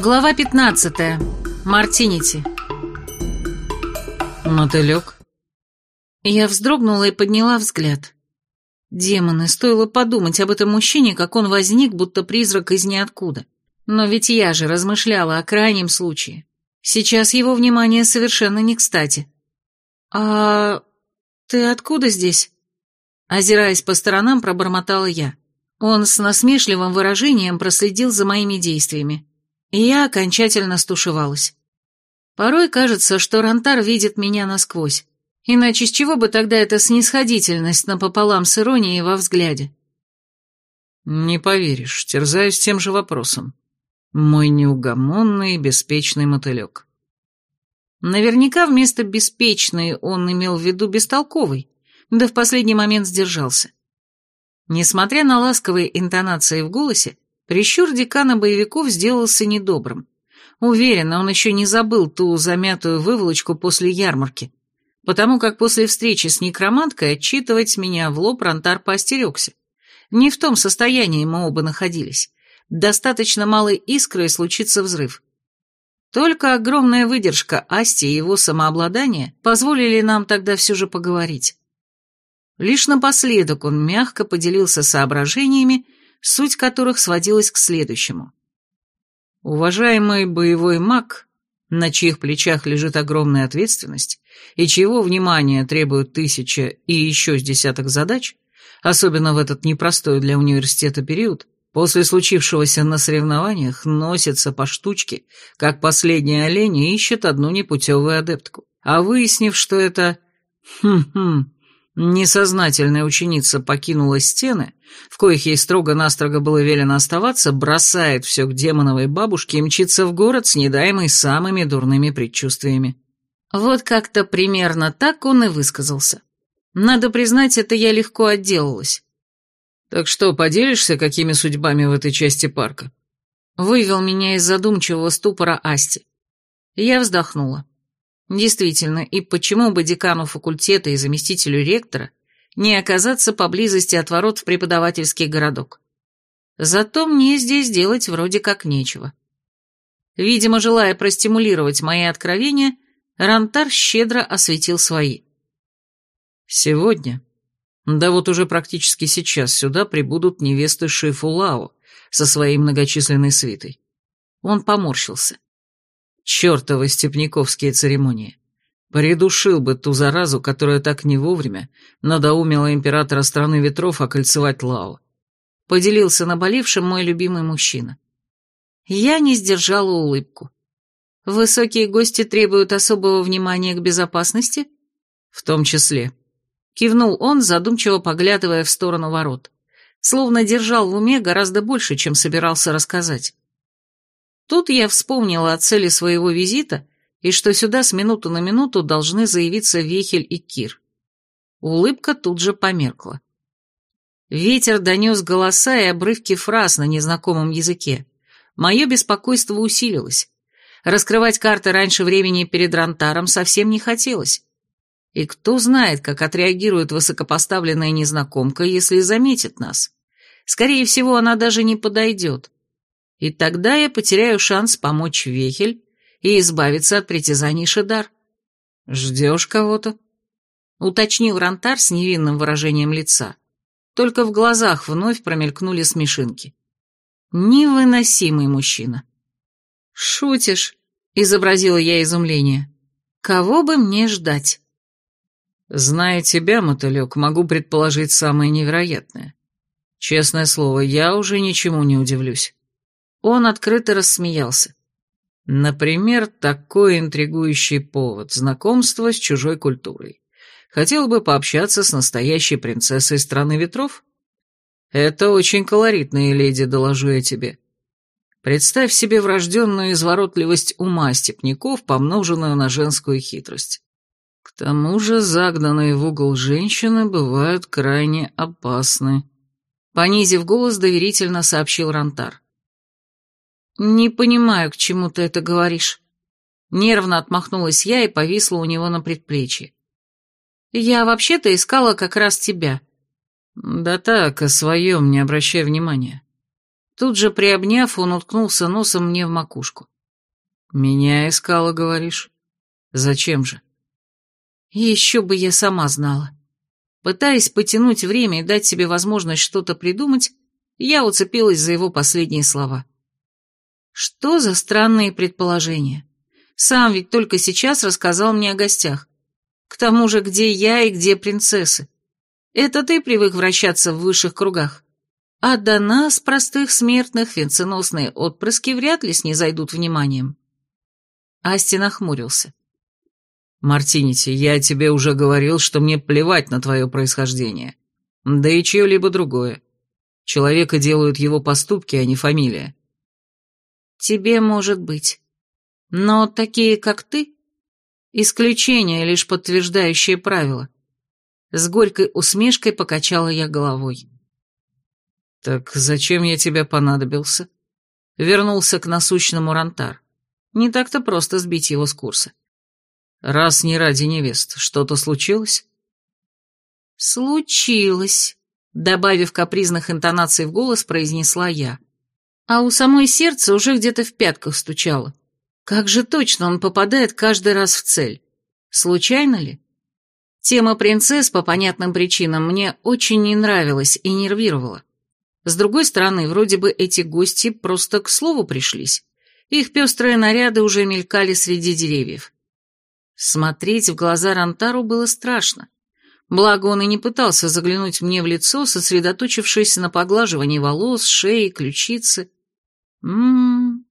Глава 15. Мартинити. Мотылек. Я вздрогнула и подняла взгляд. Демоны, стоило подумать об этом мужчине, как он возник, будто призрак из ниоткуда. Но ведь я же размышляла о крайнем случае. Сейчас его внимание совершенно не кстати. «А ты откуда здесь?» Озираясь по сторонам, пробормотала я. Он с насмешливым выражением проследил за моими действиями. И я окончательно стушевалась. Порой кажется, что Рантар видит меня насквозь. Иначе с чего бы тогда эта снисходительность напополам с иронией во взгляде? Не поверишь, терзаюсь тем же вопросом. Мой неугомонный беспечный мотылек. Наверняка вместо «беспечный» он имел в виду «бестолковый», да в последний момент сдержался. Несмотря на ласковые интонации в голосе, Прищур декана боевиков сделался недобрым. Уверена, он еще не забыл ту замятую выволочку после ярмарки, потому как после встречи с некроманткой отчитывать меня в лоб Ронтар поостерегся. Не в том состоянии мы оба находились. Достаточно малой искры и случится взрыв. Только огромная выдержка Асти и его самообладание позволили нам тогда все же поговорить. Лишь напоследок он мягко поделился соображениями, суть которых сводилась к следующему. Уважаемый боевой маг, на чьих плечах лежит огромная ответственность, и чьего внимания требуют тысяча и еще с десяток задач, особенно в этот непростой для университета период, после случившегося на соревнованиях носится по штучке, как последний олень и ищет одну непутевую адептку. А выяснив, что это... Хм-хм... Несознательная ученица покинула стены, в коих ей строго-настрого было велено оставаться, бросает все к демоновой бабушке и мчится в город с недаемой самыми дурными предчувствиями. Вот как-то примерно так он и высказался. Надо признать, это я легко отделалась. «Так что, поделишься, какими судьбами в этой части парка?» Вывел меня из задумчивого ступора Асти. Я вздохнула. Действительно, и почему бы декану факультета и заместителю ректора не оказаться поблизости от ворот в преподавательский городок? Зато мне здесь делать вроде как нечего. Видимо, желая простимулировать мои откровения, Рантар щедро осветил свои. Сегодня, да вот уже практически сейчас, сюда прибудут невесты Шифу Лао со своей многочисленной свитой. Он поморщился. Чертовы степняковские церемонии. Придушил бы ту заразу, которая так не вовремя надоумила императора страны ветров окольцевать Лао. Поделился наболевшим мой любимый мужчина. Я не сдержала улыбку. Высокие гости требуют особого внимания к безопасности? В том числе. Кивнул он, задумчиво поглядывая в сторону ворот. Словно держал в уме гораздо больше, чем собирался рассказать. Тут я вспомнила о цели своего визита и что сюда с минуту на минуту должны заявиться Вехель и Кир. Улыбка тут же померкла. Ветер донес голоса и обрывки фраз на незнакомом языке. Мое беспокойство усилилось. Раскрывать карты раньше времени перед Рантаром совсем не хотелось. И кто знает, как отреагирует высокопоставленная незнакомка, если заметит нас. Скорее всего, она даже не подойдет. И тогда я потеряю шанс помочь Вехель и избавиться от притязаний Шедар. «Ждешь кого-то?» — уточнил Рантар с невинным выражением лица. Только в глазах вновь промелькнули смешинки. Невыносимый мужчина. «Шутишь?» — изобразила я изумление. «Кого бы мне ждать?» «Зная тебя, мотылек, могу предположить самое невероятное. Честное слово, я уже ничему не удивлюсь. Он открыто рассмеялся. Например, такой интригующий повод – знакомство с чужой культурой. Хотел бы пообщаться с настоящей принцессой страны ветров? Это очень колоритная леди, доложу я тебе. Представь себе врожденную изворотливость ума степняков, помноженную на женскую хитрость. К тому же загнанные в угол женщины бывают крайне опасны. Понизив голос, доверительно сообщил Рантар. «Не понимаю, к чему ты это говоришь». Нервно отмахнулась я и повисла у него на предплечье. «Я вообще-то искала как раз тебя». «Да так, о своем не обращай внимания. Тут же приобняв, он уткнулся носом мне в макушку. «Меня искала, говоришь? Зачем же?» Еще бы я сама знала. Пытаясь потянуть время и дать себе возможность что-то придумать, я уцепилась за его последние слова. Что за странные предположения? Сам ведь только сейчас рассказал мне о гостях. К тому же, где я и где принцессы. Это ты привык вращаться в высших кругах. А до нас, простых смертных, венценосные отпрыски вряд ли снизойдут вниманием. Асти нахмурился. «Мартинити, я тебе уже говорил, что мне плевать на твое происхождение. Да и чье-либо другое. Человека делают его поступки, а не фамилия». «Тебе может быть. Но такие, как ты, исключение, лишь подтверждающее правило». С горькой усмешкой покачала я головой. «Так зачем я тебе понадобился?» Вернулся к насущному Рантар. Не так-то просто сбить его с курса. «Раз не ради невест, что-то случилось?» «Случилось», — добавив капризных интонаций в голос, произнесла я. А у самой сердце уже где-то в пятках стучало. Как же точно он попадает каждый раз в цель? Случайно ли? Тема принцесс по понятным причинам мне очень не нравилась и нервировала. С другой стороны, вроде бы эти гости просто к слову пришлись. Их пестрые наряды уже мелькали среди деревьев. Смотреть в глаза Рантару было страшно. Благо он и не пытался заглянуть мне в лицо, сосредоточившись на поглаживании волос, шеи, ключицы. Ммм...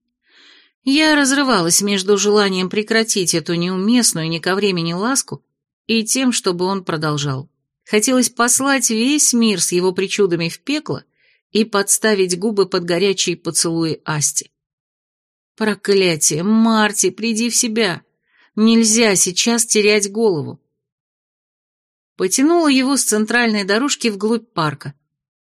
Я разрывалась между желанием прекратить эту неуместную ни ко времени ласку и тем, чтобы он продолжал. Хотелось послать весь мир с его причудами в пекло и подставить губы под горячие поцелуи Асти. Проклятие, Марти, приди в себя. Нельзя сейчас терять голову. Потянула его с центральной дорожки вглубь парка.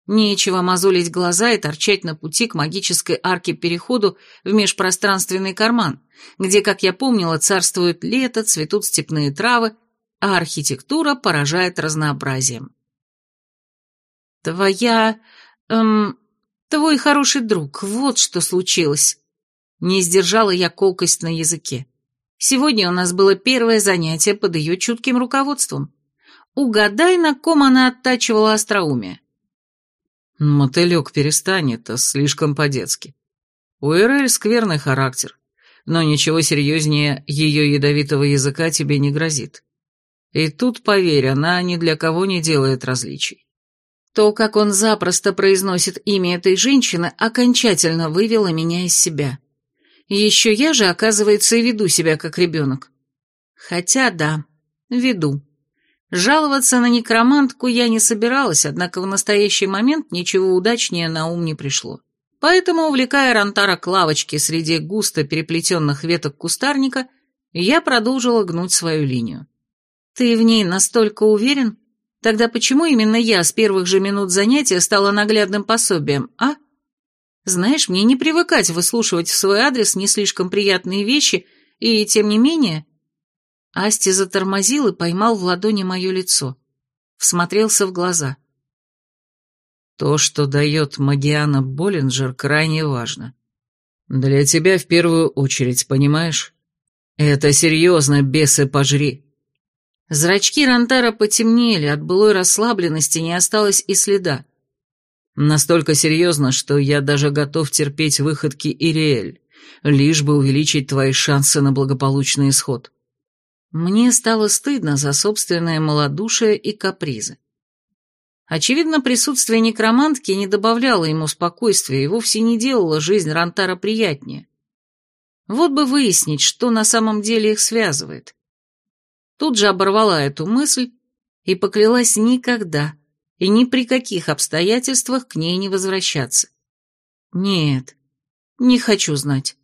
Нечего мозолить глаза и торчать на пути к магической арке-переходу в межпространственный карман, где, как я помнила, царствует лето, цветут степные травы, а архитектура поражает разнообразием. «Твоя Эм, твой хороший друг, вот что случилось. Не сдержала я колкость на языке. Сегодня у нас было первое занятие под ее чутким руководством. Угадай, на ком она оттачивала остроумие. Мотылек перестань, это слишком по-детски. У Эрель скверный характер, но ничего серьезнее ее ядовитого языка тебе не грозит. И тут, поверь, она ни для кого не делает различий. То, как он запросто произносит имя этой женщины, окончательно вывело меня из себя. Еще я же, оказывается, и веду себя как ребенок. Хотя да, веду. Жаловаться на некромантку я не собиралась, однако в настоящий момент ничего удачнее на ум не пришло. Поэтому, увлекая Рантара к лавочке среди густо переплетенных веток кустарника, я продолжила гнуть свою линию. «Ты в ней настолько уверен?» Тогда почему именно я с первых же минут занятия стала наглядным пособием, а? Знаешь, мне не привыкать выслушивать в свой адрес не слишком приятные вещи, и тем не менее... Асти затормозил и поймал в ладони мое лицо. Всмотрелся в глаза. То, что дает Магиана Боллинджер, крайне важно. Для тебя в первую очередь, понимаешь? Это серьезно, бесы пожри. Зрачки Рантара потемнели, от былой расслабленности не осталось и следа. Настолько серьезно, что я даже готов терпеть выходки Ириэль, лишь бы увеличить твои шансы на благополучный исход. Мне стало стыдно за собственное малодушие и капризы. Очевидно, присутствие некромантки не добавляло ему спокойствия и вовсе не делало жизнь Рантара приятнее. Вот бы выяснить, что на самом деле их связывает. Тут же оборвала эту мысль и поклялась никогда и ни при каких обстоятельствах к ней не возвращаться. Нет, не хочу знать.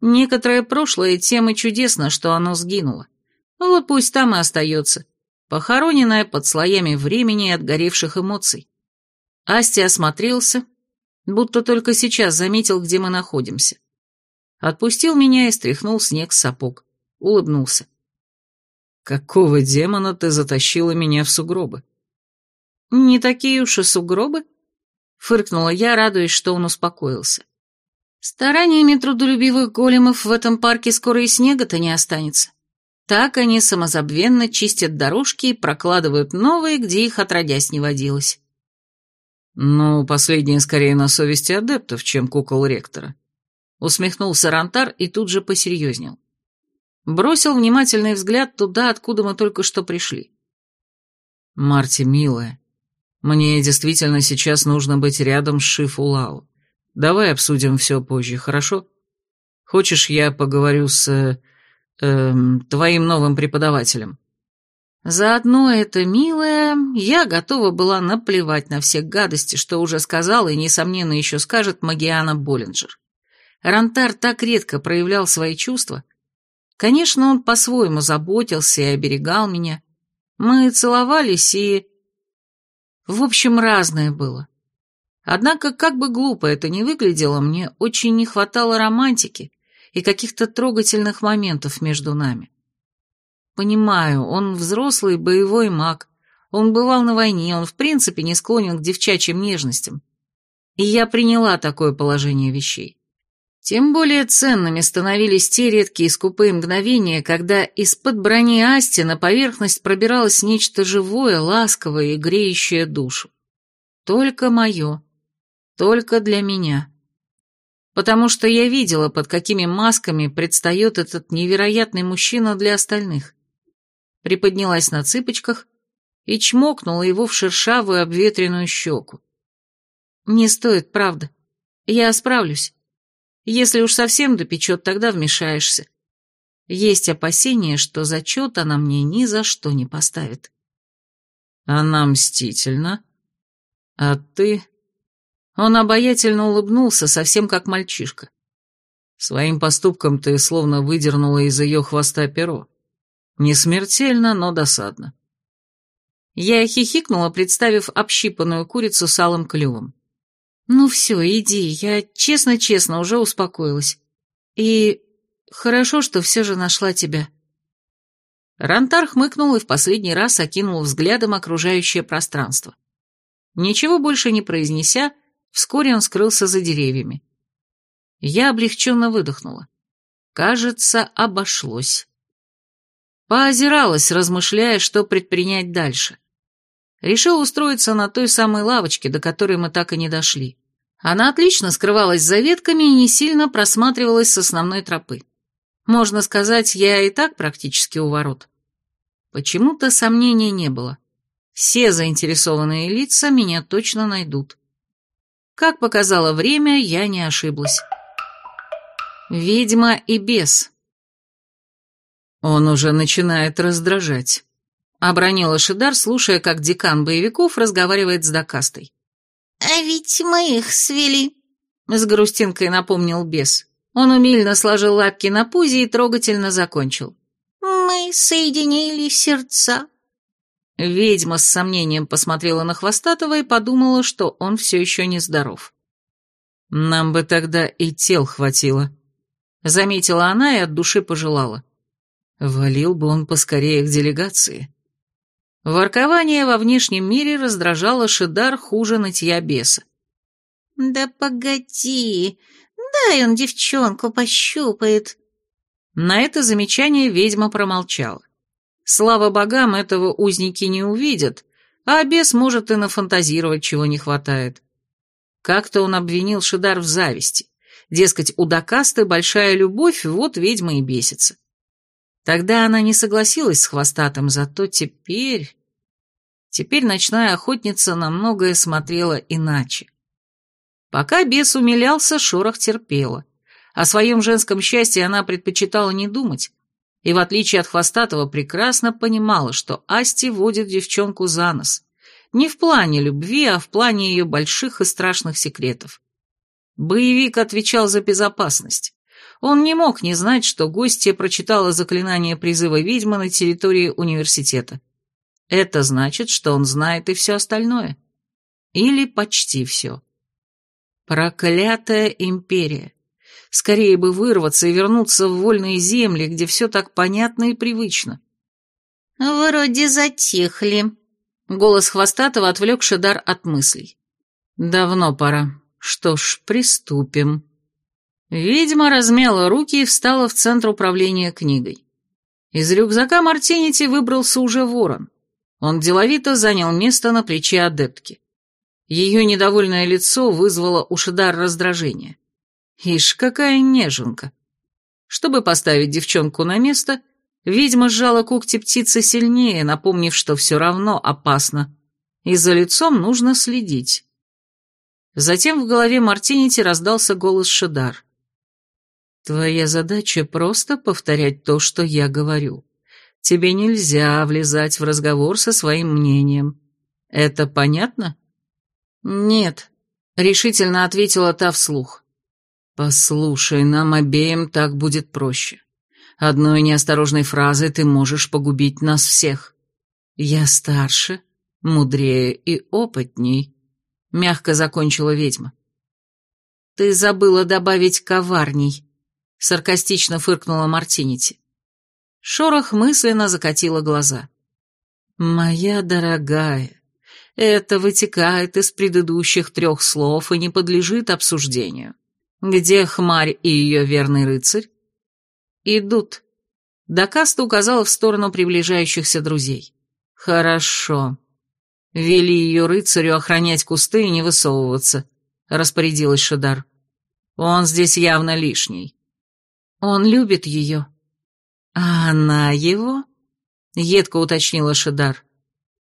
Некоторое прошлое тем и чудесно, что оно сгинуло. Вот пусть там и остается, похороненное под слоями времени и отгоревших эмоций. Асти осмотрелся, будто только сейчас заметил, где мы находимся. Отпустил меня и стряхнул снег с сапог. Улыбнулся. Какого демона ты затащила меня в сугробы? Не такие уж и сугробы. — фыркнула я, радуясь, что он успокоился. «Стараниями трудолюбивых големов в этом парке скоро и снега-то не останется. Так они самозабвенно чистят дорожки и прокладывают новые, где их отродясь не водилось». «Ну, последнее скорее на совести адептов, чем кукол ректора», — усмехнулся Рантар и тут же посерьезнел. Бросил внимательный взгляд туда, откуда мы только что пришли. «Марти, милая, мне действительно сейчас нужно быть рядом с Шифулау. Давай обсудим все позже, хорошо? Хочешь, я поговорю с... Э, твоим новым преподавателем?» Заодно это, милая, я готова была наплевать на все гадости, что уже сказала и, несомненно, еще скажет Магиана Боллинджер. Рантар так редко проявлял свои чувства. Конечно, он по-своему заботился и оберегал меня, мы целовались и... В общем, разное было. Однако, как бы глупо это ни выглядело, мне очень не хватало романтики и каких-то трогательных моментов между нами. Понимаю, он взрослый боевой маг, он бывал на войне, он в принципе не склонен к девчачьим нежностям. И я приняла такое положение вещей. Тем более ценными становились те редкие скупые мгновения, когда из-под брони Асти на поверхность пробиралось нечто живое, ласковое и греющее душу. Только мое. Только для меня. Потому что я видела, под какими масками предстает этот невероятный мужчина для остальных. Приподнялась на цыпочках и чмокнула его в шершавую обветренную щеку. Не стоит, правда. Я справлюсь. Если уж совсем допечет, тогда вмешаешься. Есть опасение, что зачет она мне ни за что не поставит. Она мстительна. А ты... Он обаятельно улыбнулся, совсем как мальчишка. Своим поступком ты словно выдернула из ее хвоста перо. Не смертельно, но досадно. Я хихикнула, представив общипанную курицу с алым клювом. «Ну все, иди, я честно-честно уже успокоилась. И хорошо, что все же нашла тебя». Рантар хмыкнул и в последний раз окинул взглядом окружающее пространство. Ничего больше не произнеся, вскоре он скрылся за деревьями. Я облегченно выдохнула. Кажется, обошлось. Поозиралась, размышляя, что предпринять дальше. Решил устроиться на той самой лавочке, до которой мы так и не дошли. Она отлично скрывалась за ветками и не сильно просматривалась с основной тропы. Можно сказать, я и так практически у ворот. Почему-то сомнений не было. Все заинтересованные лица меня точно найдут. Как показало время, я не ошиблась. Ведьма и бес. Он уже начинает раздражать. Обронила Шидар, слушая, как декан боевиков разговаривает с Дакастой. «А ведь мы их свели», — с грустинкой напомнил бес. Он умильно сложил лапки на пузе и трогательно закончил. «Мы соединили сердца». Ведьма с сомнением посмотрела на Хвостатого и подумала, что он все еще не здоров. «Нам бы тогда и тел хватило», — заметила она и от души пожелала. Валил бы он поскорее к делегации. Воркование во внешнем мире раздражало Шидар хуже нытья беса. «Да погоди, дай он девчонку пощупает». На это замечание ведьма промолчала. Слава богам, этого узники не увидят, а бес может и нафантазировать, чего не хватает. Как-то он обвинил Шидар в зависти. Дескать, у Дакасты большая любовь, вот ведьма и бесится. Тогда она не согласилась с хвостатым, зато теперь... Теперь ночная охотница на многое смотрела иначе. Пока бес умилялся, шорох терпела. О своем женском счастье она предпочитала не думать, и в отличие от Хвостатого прекрасно понимала, что Асти водит девчонку за нос. Не в плане любви, а в плане ее больших и страшных секретов. Боевик отвечал за безопасность. Он не мог не знать, что гостья прочитала заклинание призыва ведьмы на территории университета. Это значит, что он знает и все остальное. Или почти все. Проклятая империя. Скорее бы вырваться и вернуться в вольные земли, где все так понятно и привычно. «Вроде затихли», — голос Хвостатого отвлек Шедар от мыслей. Давно пора. Что ж, приступим. Ведьма размяла руки и встала в центр управления книгой. Из рюкзака Мартинити выбрался уже ворон. Он деловито занял место на плече адептки. Ее недовольное лицо вызвало у Шидар раздражение. Ишь, какая неженка. Чтобы поставить девчонку на место, ведьма сжала когти птицы сильнее, напомнив, что все равно опасно, и за лицом нужно следить. Затем в голове Мартинити раздался голос Шидар. «Твоя задача просто повторять то, что я говорю. Тебе нельзя влезать в разговор со своим мнением. Это понятно?» «Нет», — решительно ответила та вслух. «Послушай, нам обеим так будет проще. Одной неосторожной фразой ты можешь погубить нас всех. Я старше, мудрее и опытней», — мягко закончила ведьма. «Ты забыла добавить коварней», — саркастично фыркнула Мартинити. Шорох мысленно закатила глаза. «Моя дорогая, это вытекает из предыдущих трех слов и не подлежит обсуждению. Где хмарь и ее верный рыцарь? Идут. Дакаста указала в сторону приближающихся друзей. Хорошо. Вели ее рыцарю охранять кусты и не высовываться, распорядилась Шадар. Он здесь явно лишний. Он любит ее. А она его? Едко уточнила Шадар.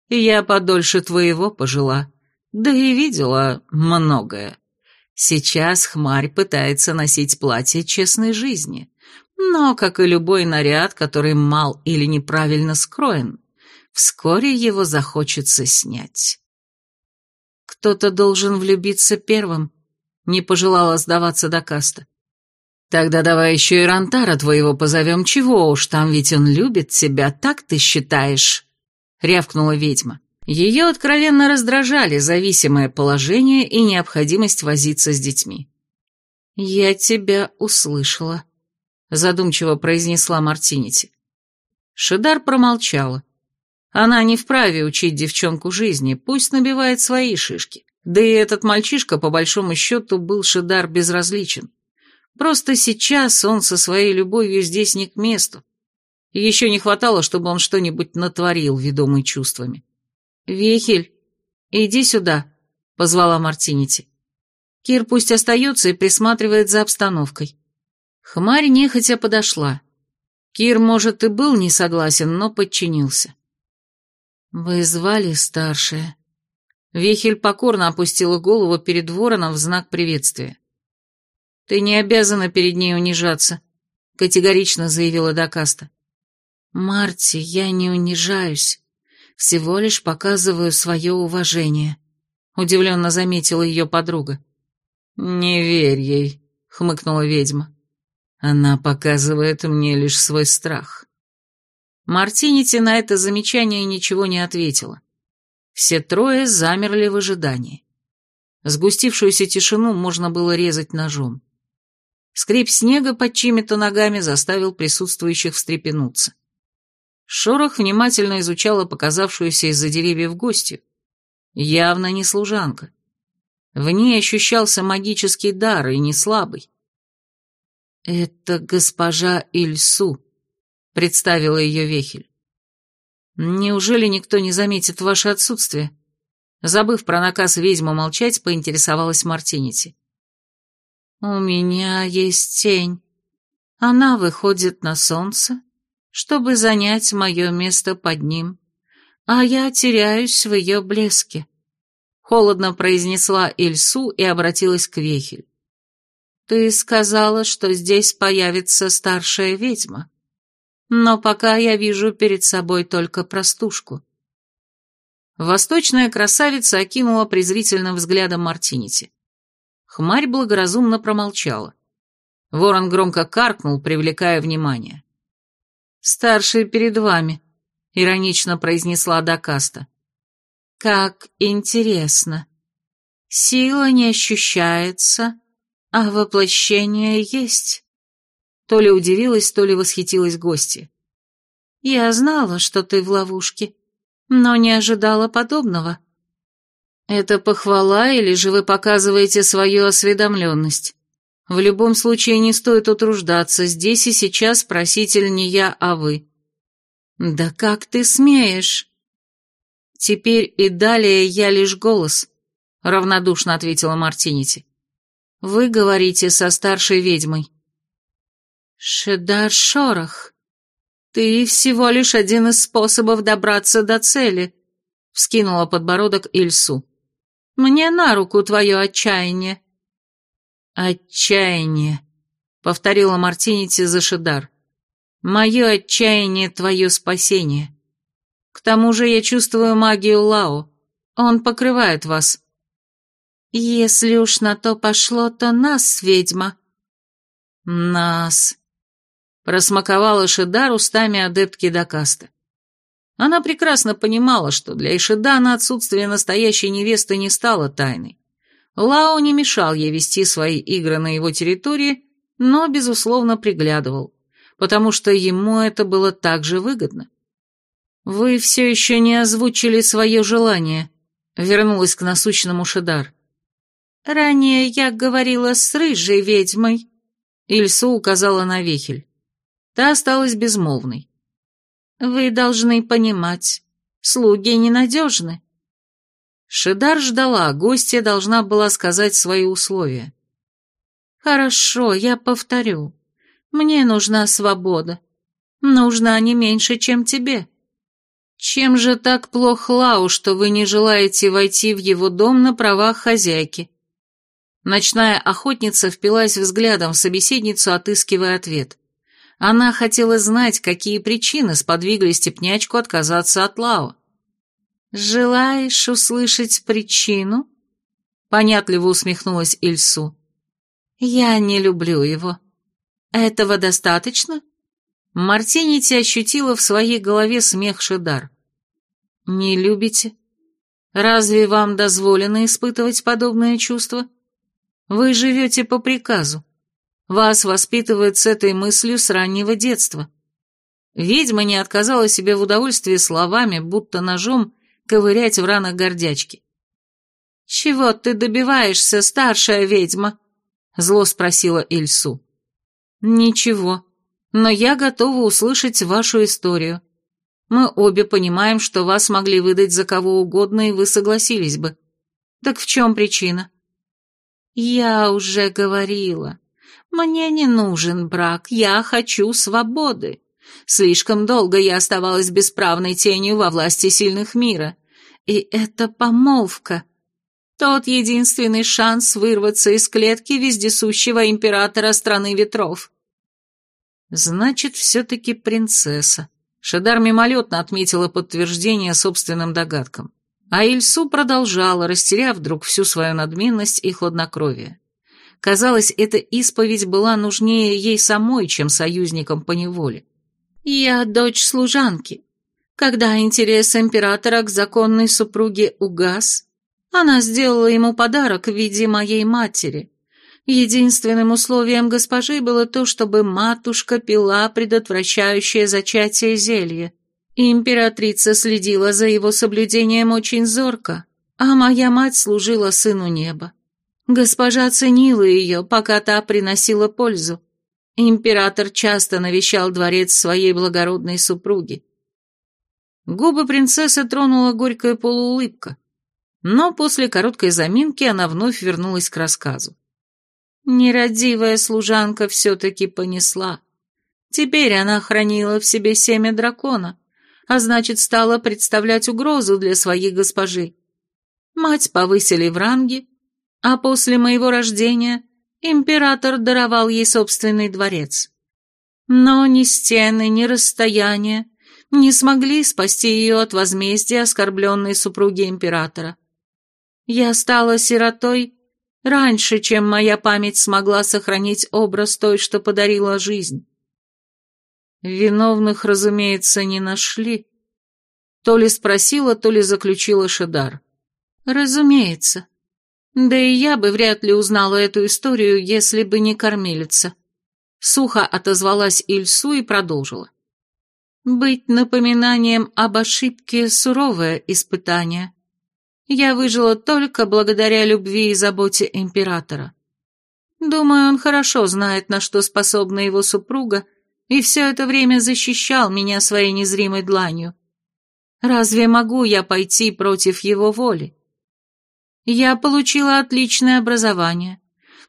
Я подольше твоего пожила, да и видела многое. Сейчас хмарь пытается носить платье честной жизни, но, как и любой наряд, который мал или неправильно скроен, вскоре его захочется снять. Кто-то должен влюбиться первым, не пожелала сдаваться до каста. Тогда давай еще и Рантара твоего позовем, чего уж там, ведь он любит тебя, так ты считаешь? рявкнула ведьма. Ее откровенно раздражали зависимое положение и необходимость возиться с детьми. «Я тебя услышала», — задумчиво произнесла Мартинити. Шидар промолчала. Она не вправе учить девчонку жизни, пусть набивает свои шишки. Да и этот мальчишка, по большому счету, был Шидар безразличен. Просто сейчас он со своей любовью здесь не к месту. Еще не хватало, чтобы он что-нибудь натворил, ведомый чувствами. «Вехель, иди сюда», — позвала Мартинити. «Кир пусть остается и присматривает за обстановкой». Хмарь нехотя подошла. Кир, может, и был не согласен, но подчинился. «Вы звали старшая?» Вехель покорно опустила голову перед вороном в знак приветствия. «Ты не обязана перед ней унижаться», — категорично заявила Дакаста. «Марти, я не унижаюсь. Всего лишь показываю свое уважение», — удивленно заметила ее подруга. «Не верь ей», — хмыкнула ведьма. «Она показывает мне лишь свой страх». Мартинити на это замечание ничего не ответила. Все трое замерли в ожидании. Сгустившуюся тишину можно было резать ножом. Скрип снега под чьими-то ногами заставил присутствующих встрепенуться. Шорох внимательно изучала показавшуюся из-за деревьев гостью. Явно не служанка. В ней ощущался магический дар, и не слабый. «Это госпожа Ильсу», — представила ее Вехель. «Неужели никто не заметит ваше отсутствие?» Забыв про наказ ведьмы молчать, поинтересовалась Мартинити. «У меня есть тень. Она выходит на солнце чтобы занять мое место под ним, а я теряюсь в ее блеске», — холодно произнесла Ильсу и обратилась к Вехель. «Ты сказала, что здесь появится старшая ведьма, но пока я вижу перед собой только простушку». Восточная красавица окинула презрительным взглядом Мартинити. Хмарь благоразумно промолчала. Ворон громко каркнул, привлекая внимание. «Старший перед вами», — иронично произнесла Дакаста. «Как интересно. Сила не ощущается, а воплощение есть». То ли удивилась, то ли восхитилась гости. «Я знала, что ты в ловушке, но не ожидала подобного». Это похвала или же вы показываете свою осведомленность? В любом случае не стоит утруждаться, здесь и сейчас проситель не я, а вы. Да как ты смеешь? Теперь и далее я лишь голос, равнодушно ответила Мартинити. Вы говорите со старшей ведьмой. Шедар Шорох, ты всего лишь один из способов добраться до цели, вскинула подбородок Ильсу. Мне на руку твое отчаяние. «Отчаяние», — повторила Мартинити за Шидар. «Мое отчаяние — твое спасение. К тому же я чувствую магию Лао. Он покрывает вас». «Если уж на то пошло, то нас, ведьма». «Нас», — просмаковала Шидар устами адептки Дакаста. Она прекрасно понимала, что для Ишидана отсутствие настоящей невесты не стало тайной. Лао не мешал ей вести свои игры на его территории, но, безусловно, приглядывал, потому что ему это было также выгодно. «Вы все еще не озвучили свое желание», — вернулась к насущному Шидар. «Ранее я говорила с рыжей ведьмой», — Ильсу указала на Вехель. Та осталась безмолвной. «Вы должны понимать, слуги ненадежны. Шедар ждала, гостья должна была сказать свои условия. «Хорошо, я повторю. Мне нужна свобода. Нужна не меньше, чем тебе». «Чем же так плох Лау, что вы не желаете войти в его дом на правах хозяйки?» Ночная охотница впилась взглядом в собеседницу, отыскивая ответ. Она хотела знать, какие причины сподвигли степнячку отказаться от Лао. «Желаешь услышать причину?» Понятливо усмехнулась Ильсу. «Я не люблю его. Этого достаточно?» Мартинити ощутила в своей голове смех Шедар. «Не любите? Разве вам дозволено испытывать подобное чувство? Вы живете по приказу. Вас воспитывают с этой мыслью с раннего детства». Ведьма не отказала себе в удовольствии словами, будто ножом ковырять в ранах гордячки. «Чего ты добиваешься, старшая ведьма?» — зло спросила Ильсу. «Ничего, но я готова услышать вашу историю. Мы обе понимаем, что вас могли выдать за кого угодно, и вы согласились бы. Так в чем причина?» «Я уже говорила. Мне не нужен брак, я хочу свободы. Слишком долго я оставалась бесправной тенью во власти сильных мира. И это помолвка. Тот единственный шанс вырваться из клетки вездесущего императора страны ветров. Значит, все-таки принцесса. Шедар мимолетно отметила подтверждение собственным догадкам. А Ильсу продолжала, растеряв вдруг всю свою надменность и хладнокровие. Казалось, эта исповедь была нужнее ей самой, чем союзникам по неволе. «Я дочь служанки. Когда интерес императора к законной супруге угас, она сделала ему подарок в виде моей матери. Единственным условием госпожи было то, чтобы матушка пила предотвращающее зачатие зелье. Императрица следила за его соблюдением очень зорко, а моя мать служила сыну неба. Госпожа ценила ее, пока та приносила пользу. Император часто навещал дворец своей благородной супруги. Губы принцессы тронула горькая полуулыбка, но после короткой заминки она вновь вернулась к рассказу. Нерадивая служанка все-таки понесла. Теперь она хранила в себе семя дракона, а значит, стала представлять угрозу для своей госпожи. Мать повысили в ранге, а после моего рождения император даровал ей собственный дворец. Но ни стены, ни расстояние не смогли спасти ее от возмездия оскорбленной супруги императора. Я стала сиротой раньше, чем моя память смогла сохранить образ той, что подарила жизнь. Виновных, разумеется, не нашли. То ли спросила, то ли заключила Шедар. Разумеется. Да и я бы вряд ли узнала эту историю, если бы не кормилица. Сухо отозвалась Ильсу и продолжила. Быть напоминанием об ошибке – суровое испытание. Я выжила только благодаря любви и заботе императора. Думаю, он хорошо знает, на что способна его супруга, и все это время защищал меня своей незримой дланью. Разве могу я пойти против его воли? Я получила отличное образование.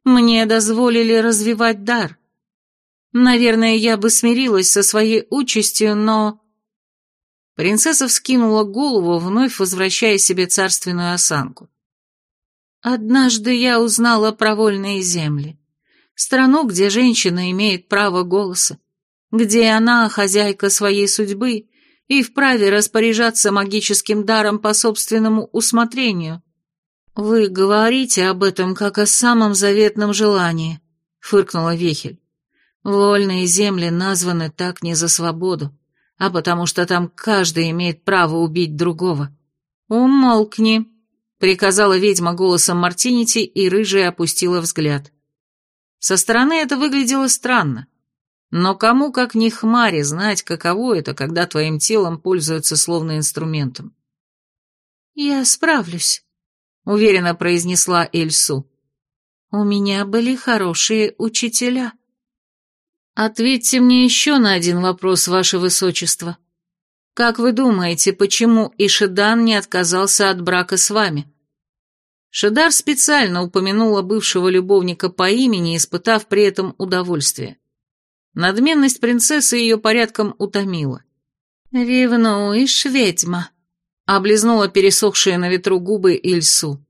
Мне дозволили развивать дар. Наверное, я бы смирилась со своей участью, но... Принцесса вскинула голову, вновь возвращая себе царственную осанку. Однажды я узнала про вольные земли. Страну, где женщина имеет право голоса, где она хозяйка своей судьбы и вправе распоряжаться магическим даром по собственному усмотрению. «Вы говорите об этом как о самом заветном желании», — фыркнула Вехель. «Вольные земли названы так не за свободу, а потому что там каждый имеет право убить другого». «Умолкни», — приказала ведьма голосом Мартинити, и рыжая опустила взгляд. Со стороны это выглядело странно. Но кому, как не хмаре, знать, каково это, когда твоим телом пользуются словно инструментом. «Я справлюсь», — уверенно произнесла Эльсу. «У меня были хорошие учителя». «Ответьте мне еще на один вопрос, ваше высочество. Как вы думаете, почему Ишидан не отказался от брака с вами?» Шедар специально упомянула бывшего любовника по имени, испытав при этом удовольствие. Надменность принцессы ее порядком утомила. «Ревнуешь, ведьма», Облизнула пересохшие на ветру губы Ильсу.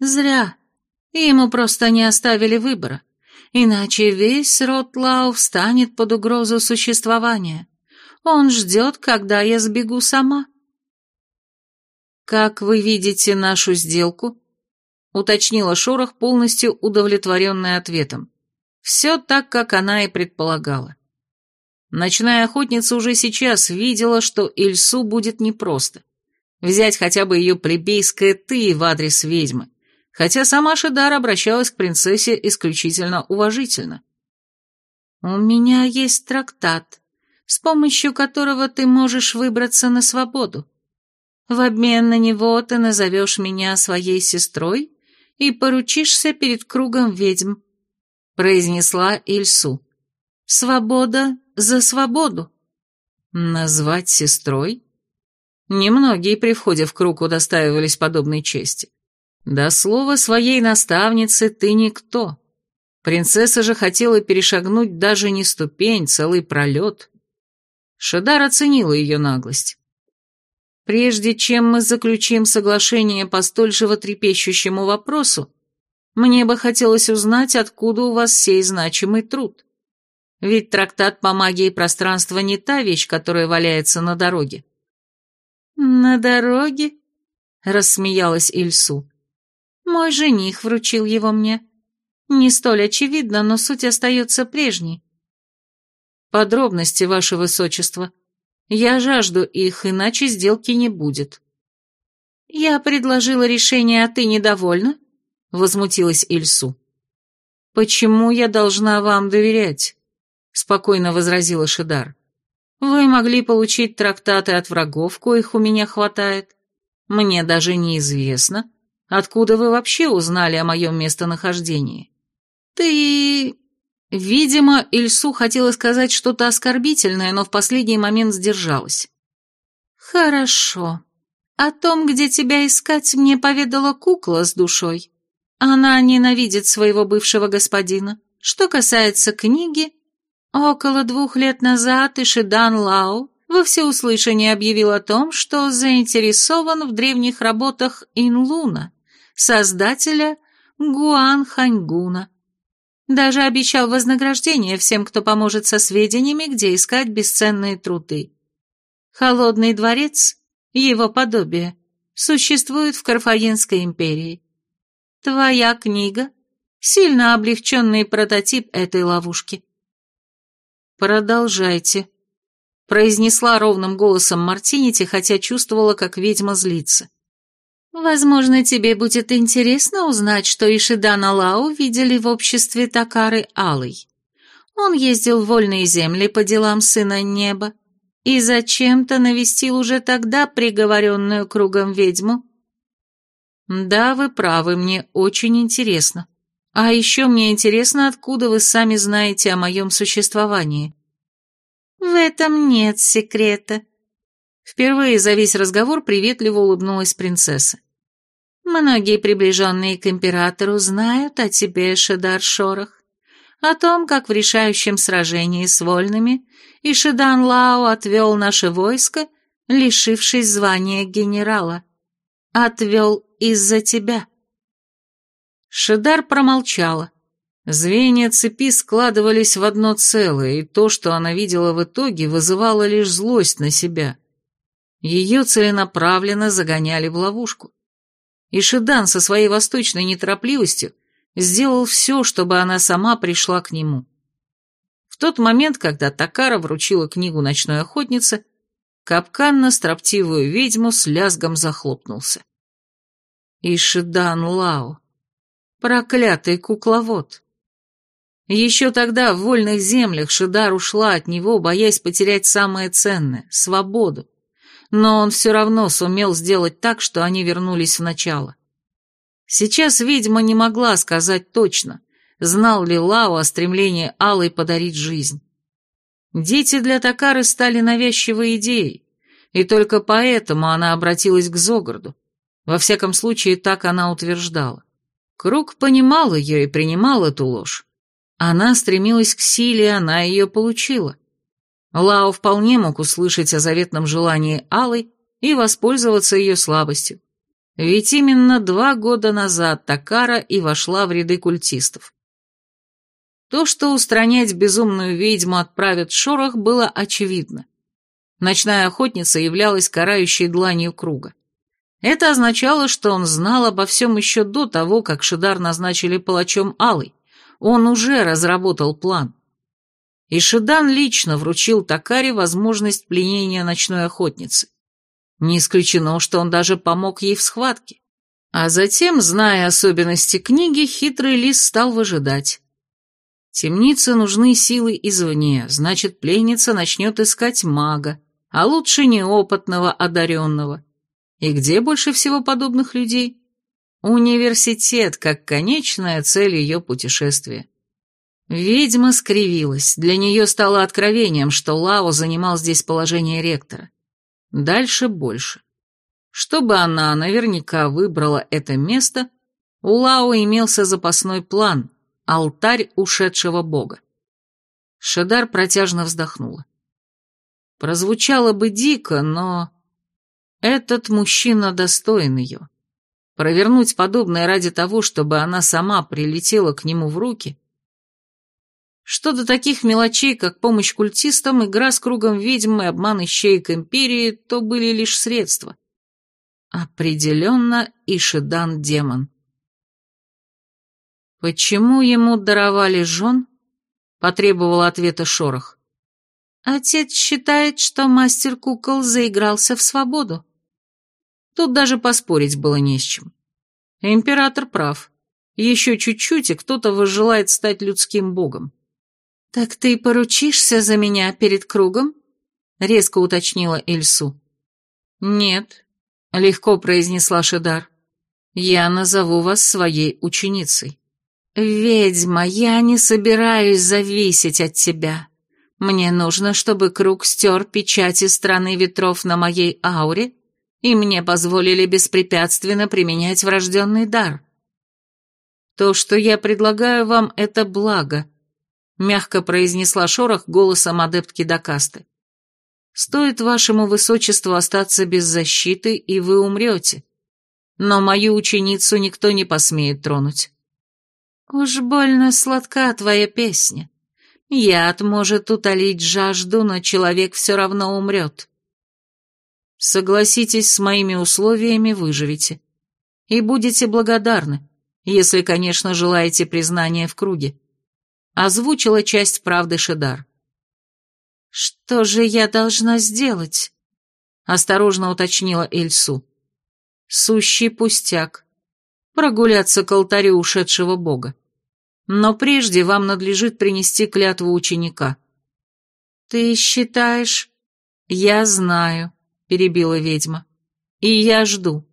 Зря. Ему просто не оставили выбора. Иначе весь род Лау встанет под угрозу существования. Он ждет, когда я сбегу сама. «Как вы видите нашу сделку?» — уточнила Шорох, полностью удовлетворенная ответом. Все так, как она и предполагала. Ночная охотница уже сейчас видела, что Ильсу будет непросто. Взять хотя бы ее плебейское «ты» в адрес ведьмы, хотя сама Шидар обращалась к принцессе исключительно уважительно. «У меня есть трактат, с помощью которого ты можешь выбраться на свободу. В обмен на него ты назовешь меня своей сестрой и поручишься перед кругом ведьм», — произнесла Ильсу. «Свобода за свободу». «Назвать сестрой?» Немногие при входе в круг удостаивались подобной чести. До слова своей наставницы ты никто. Принцесса же хотела перешагнуть даже не ступень, целый пролет. Шадар оценила ее наглость. Прежде чем мы заключим соглашение по столь животрепещущему вопросу, мне бы хотелось узнать, откуда у вас сей значимый труд. Ведь трактат по магии пространства не та вещь, которая валяется на дороге. «На дороге?» — рассмеялась Ильсу. «Мой жених вручил его мне. Не столь очевидно, но суть остается прежней». «Подробности, ваше высочество. Я жажду их, иначе сделки не будет». «Я предложила решение, а ты недовольна?» — возмутилась Ильсу. «Почему я должна вам доверять?» — спокойно возразила Шидар. Вы могли получить трактаты от врагов, коих у меня хватает. Мне даже неизвестно, откуда вы вообще узнали о моем местонахождении. Ты... Видимо, Ильсу хотела сказать что-то оскорбительное, но в последний момент сдержалась. Хорошо. О том, где тебя искать, мне поведала кукла с душой. Она ненавидит своего бывшего господина. Что касается книги, Около двух лет назад Ишидан Лао во всеуслышание объявил о том, что заинтересован в древних работах Инлуна, создателя Гуан Ханьгуна. Даже обещал вознаграждение всем, кто поможет со сведениями, где искать бесценные труды. Холодный дворец, его подобие, существует в Карфагенской империи. Твоя книга — сильно облегченный прототип этой ловушки. «Продолжайте», — произнесла ровным голосом Мартинити, хотя чувствовала, как ведьма злится. «Возможно, тебе будет интересно узнать, что Ишидана Лао видели в обществе Такары Алой. Он ездил в вольные земли по делам Сына Неба и зачем-то навестил уже тогда приговоренную кругом ведьму». Да, вы правы, мне очень интересно. А еще мне интересно, откуда вы сами знаете о моем существовании. В этом нет секрета. Впервые за весь разговор приветливо улыбнулась принцесса. Многие приближенные к императору знают о тебе, Шедар Шорох, о том, как в решающем сражении с вольными Ишидан Лао отвел наше войско, лишившись звания генерала. Отвел из-за тебя. Шедар промолчала. Звенья цепи складывались в одно целое, и то, что она видела в итоге, вызывало лишь злость на себя. Ее целенаправленно загоняли в ловушку. И Шедан со своей восточной неторопливостью сделал все, чтобы она сама пришла к нему. В тот момент, когда Такара вручила книгу ночной охотнице, капкан на строптивую ведьму с лязгом захлопнулся. Ишидан Лао. Проклятый кукловод. Еще тогда в вольных землях Шидар ушла от него, боясь потерять самое ценное — свободу. Но он все равно сумел сделать так, что они вернулись в начало. Сейчас ведьма не могла сказать точно, знал ли Лао о стремлении Алой подарить жизнь. Дети для Такары стали навязчивой идеей, и только поэтому она обратилась к Зогорду. Во всяком случае, так она утверждала. Круг понимал ее и принимал эту ложь. Она стремилась к силе, она ее получила. Лао вполне мог услышать о заветном желании Алой и воспользоваться ее слабостью. Ведь именно два года назад Такара и вошла в ряды культистов. То, что устранять безумную ведьму отправят Шорох, было очевидно. Ночная охотница являлась карающей дланью круга. Это означало, что он знал обо всем еще до того, как Шидар назначили палачом Алой. Он уже разработал план. И Шидан лично вручил Такаре возможность пленения ночной охотницы. Не исключено, что он даже помог ей в схватке. А затем, зная особенности книги, хитрый лис стал выжидать. Темнице нужны силы извне, значит, пленница начнет искать мага, а лучше неопытного одаренного. И где больше всего подобных людей? Университет, как конечная цель ее путешествия. Ведьма скривилась, для нее стало откровением, что Лао занимал здесь положение ректора. Дальше больше. Чтобы она наверняка выбрала это место, у Лао имелся запасной план, Алтарь ушедшего бога. Шедар протяжно вздохнула. Прозвучало бы дико, но... Этот мужчина достоин ее. Провернуть подобное ради того, чтобы она сама прилетела к нему в руки... Что до таких мелочей, как помощь культистам, игра с кругом ведьм и обман ищеек Империи, то были лишь средства. Определенно Ишидан демон. «Почему ему даровали жен?» — потребовал ответа Шорох. «Отец считает, что мастер кукол заигрался в свободу». Тут даже поспорить было не с чем. Император прав. Еще чуть-чуть, и кто-то возжелает стать людским богом. «Так ты поручишься за меня перед кругом?» — резко уточнила Эльсу. «Нет», — легко произнесла Шедар. «Я назову вас своей ученицей». «Ведьма, я не собираюсь зависеть от тебя. Мне нужно, чтобы круг стер печати страны ветров на моей ауре, и мне позволили беспрепятственно применять врожденный дар. То, что я предлагаю вам, это благо», — мягко произнесла Шорох голосом адептки Дакасты. «Стоит вашему высочеству остаться без защиты, и вы умрете. Но мою ученицу никто не посмеет тронуть». «Уж больно сладка твоя песня. Яд может утолить жажду, но человек все равно умрет». «Согласитесь с моими условиями, выживете. И будете благодарны, если, конечно, желаете признания в круге». Озвучила часть правды Шедар. «Что же я должна сделать?» Осторожно уточнила Эльсу. «Сущий пустяк прогуляться к алтарю ушедшего бога. Но прежде вам надлежит принести клятву ученика». «Ты считаешь...» «Я знаю», — перебила ведьма. «И я жду.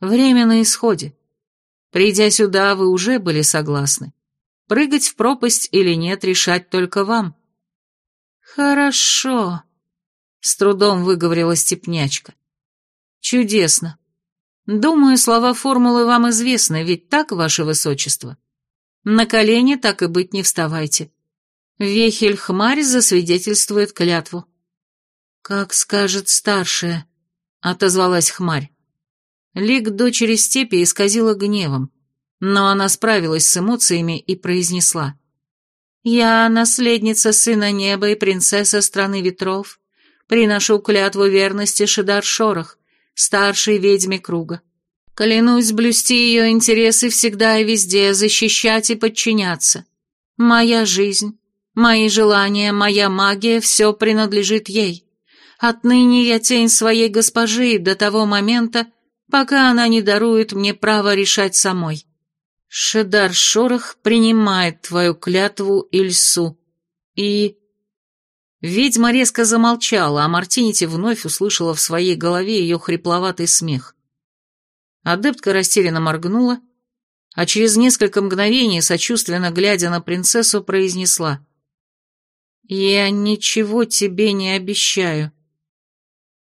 Время на исходе. Придя сюда, вы уже были согласны. Прыгать в пропасть или нет, решать только вам. Хорошо, с трудом выговорила степнячка. Чудесно. Думаю, слова формулы вам известны, ведь так, ваше высочество? На колени так и быть не вставайте. Вехель Хмарь засвидетельствует клятву. «Как скажет старшая», — отозвалась Хмарь. Лик дочери степи исказила гневом, но она справилась с эмоциями и произнесла. «Я наследница сына неба и принцесса страны ветров, приношу клятву верности Шидар Шорох, старшей ведьме круга. Клянусь блюсти ее интересы всегда и везде, защищать и подчиняться. Моя жизнь, мои желания, моя магия — все принадлежит ей. Отныне я тень своей госпожи до того момента, пока она не дарует мне право решать самой. Шедар Шорох принимает твою клятву Ильсу. И... Ведьма резко замолчала, а Мартинити вновь услышала в своей голове ее хрипловатый смех. Адептка растерянно моргнула, а через несколько мгновений, сочувственно глядя на принцессу, произнесла. «Я ничего тебе не обещаю».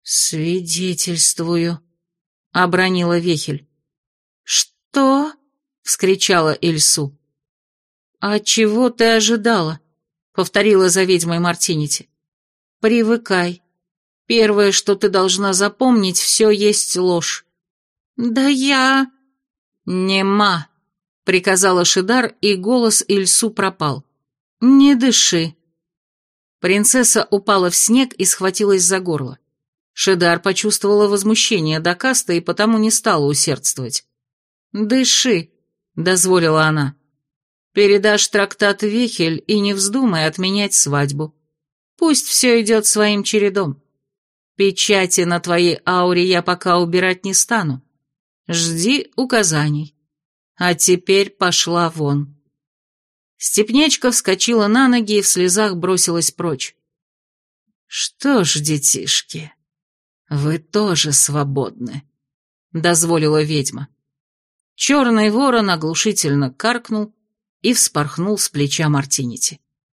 «Свидетельствую», — обронила Вехель. «Что?» — вскричала Эльсу. «А чего ты ожидала?» повторила за ведьмой Мартинити. «Привыкай. Первое, что ты должна запомнить, все есть ложь». «Да я...» «Нема», — приказала Шидар, и голос Ильсу пропал. «Не дыши». Принцесса упала в снег и схватилась за горло. Шидар почувствовала возмущение до каста и потому не стала усердствовать. «Дыши», — дозволила она. Передашь трактат Вехель и не вздумай отменять свадьбу. Пусть все идет своим чередом. Печати на твоей ауре я пока убирать не стану. Жди указаний. А теперь пошла вон. Степнячка вскочила на ноги и в слезах бросилась прочь. «Что ж, детишки, вы тоже свободны», — дозволила ведьма. Черный ворон оглушительно каркнул, и вспорхнул с плеча Мартинити.